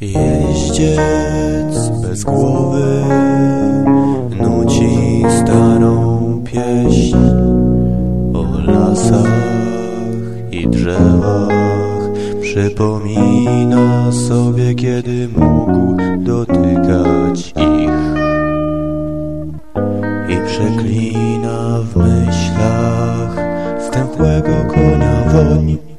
Jeździec bez głowy Nuci starą pieśń O lasach i drzewach. Przypomina sobie kiedy mógł dotykać ich I przeklina w myślach Stępłego konia woń.